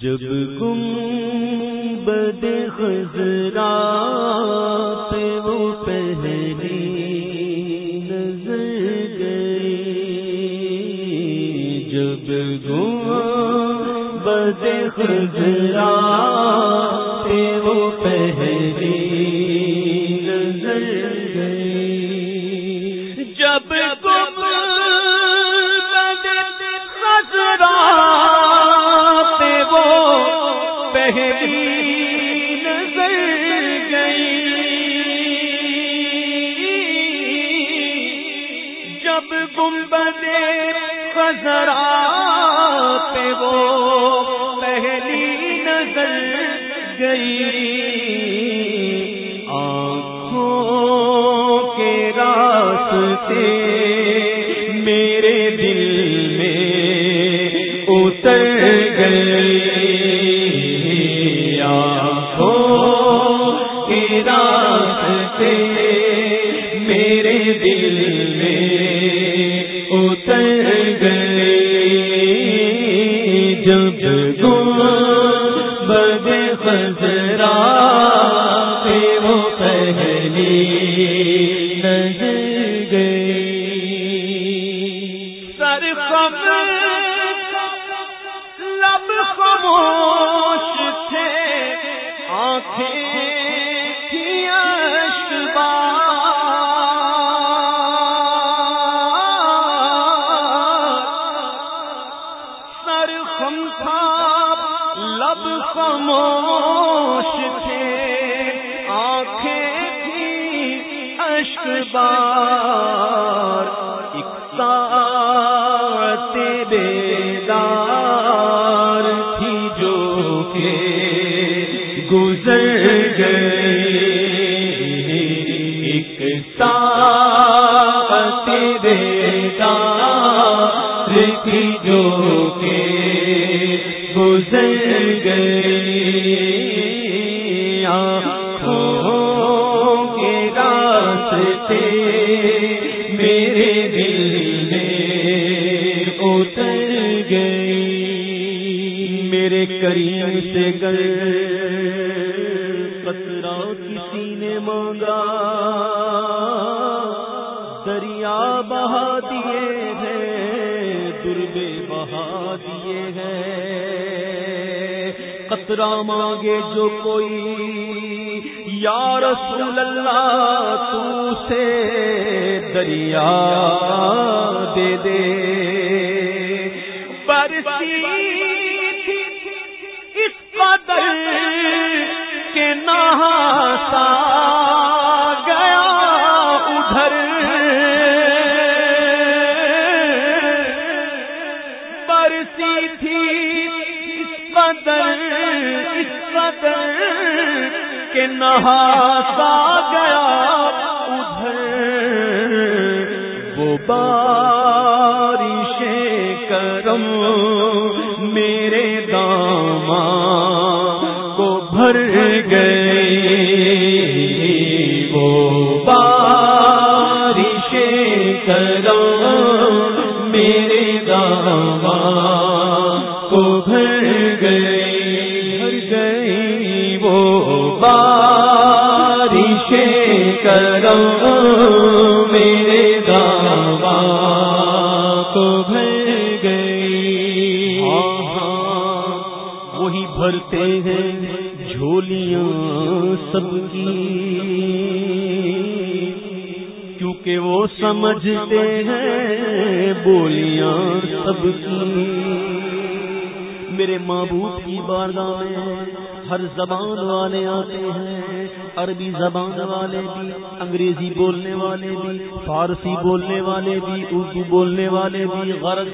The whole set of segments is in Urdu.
جب گم بد خزرا پہ وہ پہلی نظر گئی۔ جب گم بد خزرا پہ وہ پہلی نظر گئی۔ نظر گئی۔ جب گنبد خزرا پہ وہ پہلی نظر گئی۔ آنکھوں کے راستے گو بد خزرا ساعت بیدار تھی جو کہ گزر گئی، آنکھوں کے راستے میرے دل میں اتر گئی۔ میرے کریم سے گر قطرہ کسی نے مانگا۔ دریا بہا دیے ہیں دربے بہا دیے ہیں۔ قطرہ مانگے جو کوئی، یا رسول اللہ، تو سے دریا دے دے۔ برسی کے نہاسا گیا ادھر، وہ بارش کرم میرے داما کو بھر گئی۔ وہ بارش کرم میرے داما کو بھر گئی۔ بارش کرم میرے داما کو بھر گئی۔ ہاں، ہاں، وہی بھرتے ہیں جھولیاں سب کی۔ کیونکہ وہ سمجھتے ہیں بولیاں سب کی۔ میرے معبود کی بارگاہ میں ہر زبان والے آتے ہیں۔ عربی زبان والے بھی، انگریزی بولنے والے بھی، فارسی بولنے والے بھی، اردو بولنے والے بھی غرض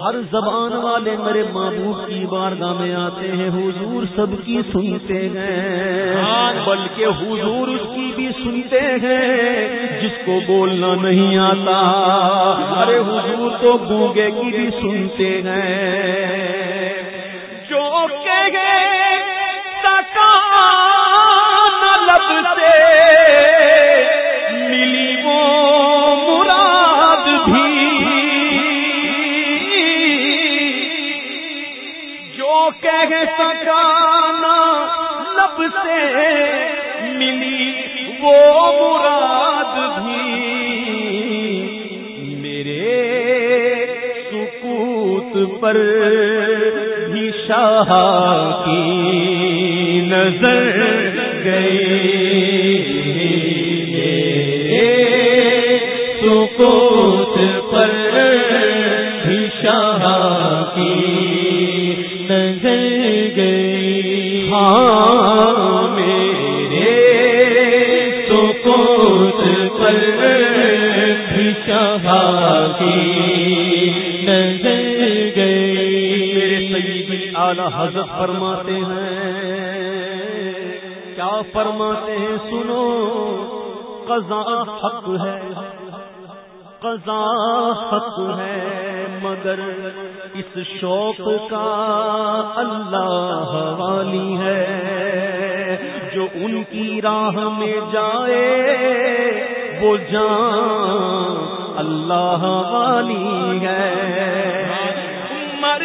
ہر زبان والے میرے معبود کی بارگاہ میں آتے ہیں، حضور سب کی سنتے ہیں۔ ہاں، بلکہ حضور اس کی بھی سنتے ہیں، جس کو بولنا نہیں آتا۔ ارے حضور تو گونگے کی بھی سنتے ہیں۔ سکانا لب سے ملی وہ مراد بھی۔ میرے سکوت پر بھی شاہ کی نظر۔ گئی سکوت پر شاہ کی نظر گئی۔ ہاں میرے سکوت پر شاہ کی نظر گئی۔ میرے سیدی اعلی حضرت فرماتے ہیں فرماتے ہیں، سنو، قضا حق ہے، قضا حق ہے، مگر اس شوق کا اللہ والی ہے۔ جو ان کی راہ میں جائے، وہ جان اللہ والی ہے۔ مر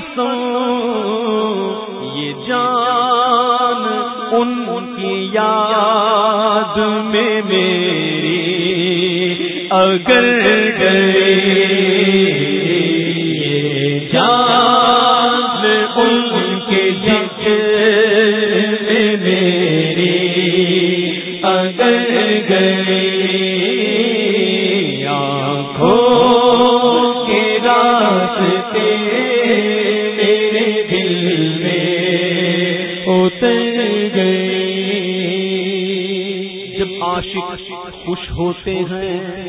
بسوں یہ جان ان کی یاد میں میری اگر گئی گئی جب عاشق خوش ہوتے ہیں،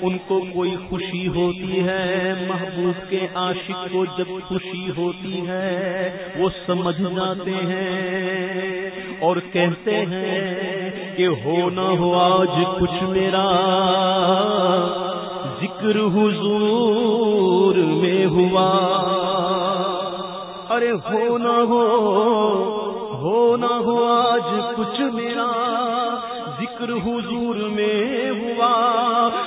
ان کو کوئی خوشی ہوتی ہے۔ محبوب کے عاشق کو جب خوشی ہوتی ہے، وہ سمجھ جاتے ہیں اور کہتے ہیں کہ ہو نہ ہو آج کچھ میرا ذکر حضور میں ہوا۔ ارے ہو نہ ہو ہو ذکر حضور میں ہوا،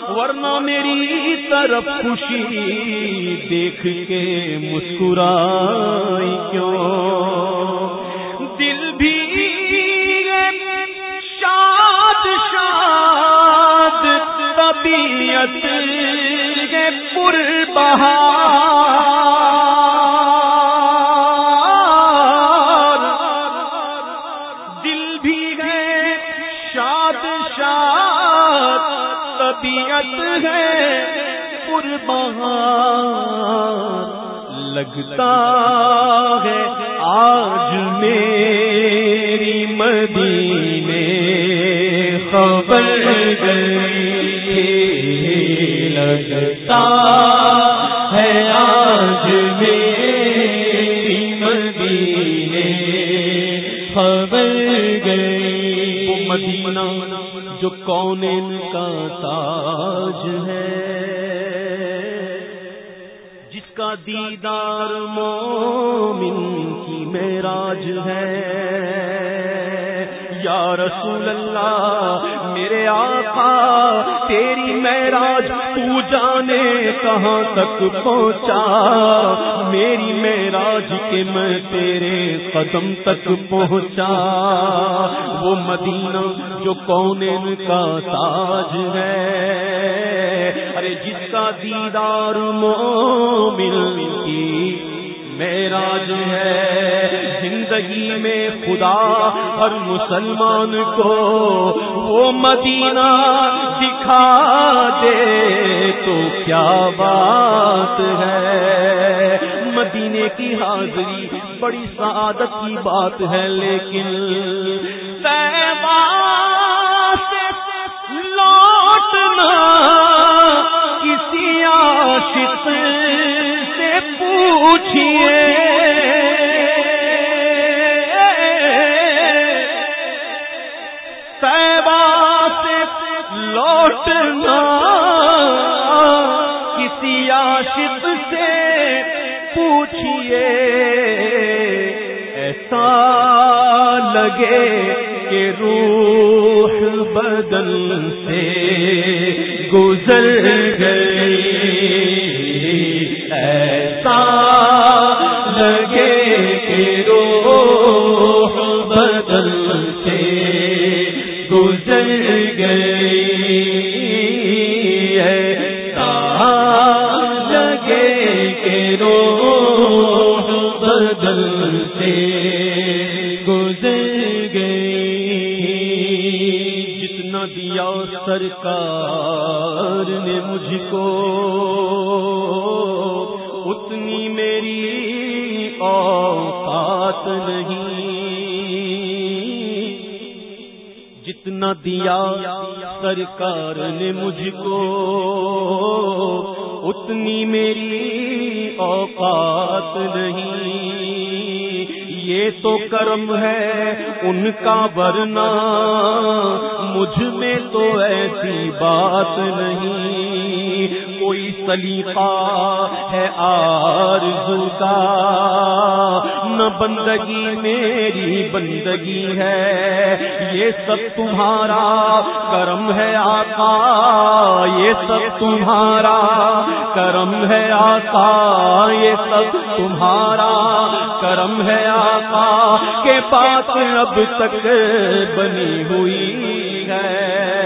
ورنہ میری طرف خوشی دیکھ کے مسکرائی کیوں؟ دل بھی شاد شاد طبیعت پر بہار لگتا ہے، آج میری مدینے خبر گئی لگتا ہے، آج میری مدینے خبر گئی۔ وہ مدینہ جو کون کا تاج ہے کا دیدار مومن کی معراج ہے۔ یا رسول اللہ، میرے آقا، تیری معراج تو جانے کہاں تک پہنچا؟ میری معراج کے میں تیرے قدم تک پہنچا۔ وہ مدینہ جو کون کا تاج ہے۔ ارے جس کا دیدار مومن کی معراج ہے۔ زندگی میں خدا ہر مسلمان کو وہ مدینہ دکھا دے تو کیا بات ہے۔ مدینے کی حاضری بڑی سعادت کی بات ہے لیکن لوٹنا کسی عاشق سے پوچھئے۔ پوچھئے، ایسا لگے کہ روح بدل سے گزر گئی۔ ایسا لگے کہ روح بدل سے گزر سرکار نے مجھ کو اتنی میری اوقات نہیں جتنا دیا سرکار نے مجھ کو اتنی میری اوقات نہیں یہ تو کرم ہے ان کا ورنہ مجھ میں تو ایسی بات نہیں۔ کوئی سلیقہ ہے آرزو کا۔ نہ بندگی میری بندگی ہے۔ یہ سب تمہارا کرم ہے آقا۔ یہ سب تمہارا کرم ہے آقا۔ یہ سب تمہارا کرم ہے آقا کے پاس اب تک بنی ہوئی ہے۔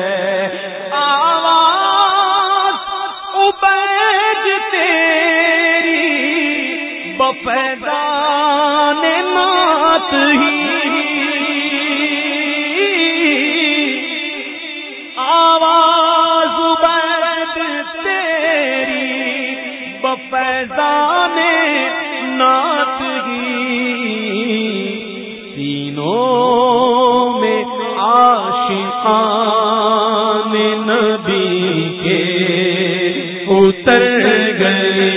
نات میں آشقان نبی کے اتر گئے۔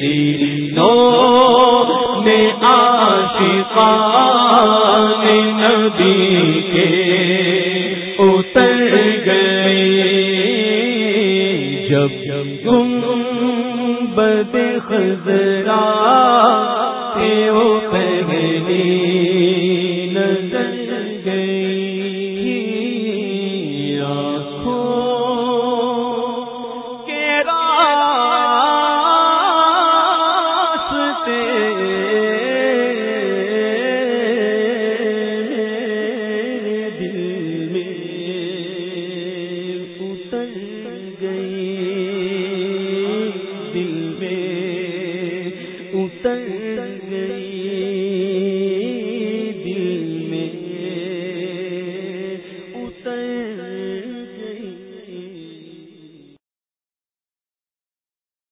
سینوں میں آشقان نبی کے اتر گئے۔ جب گنبد بد خزرا اتر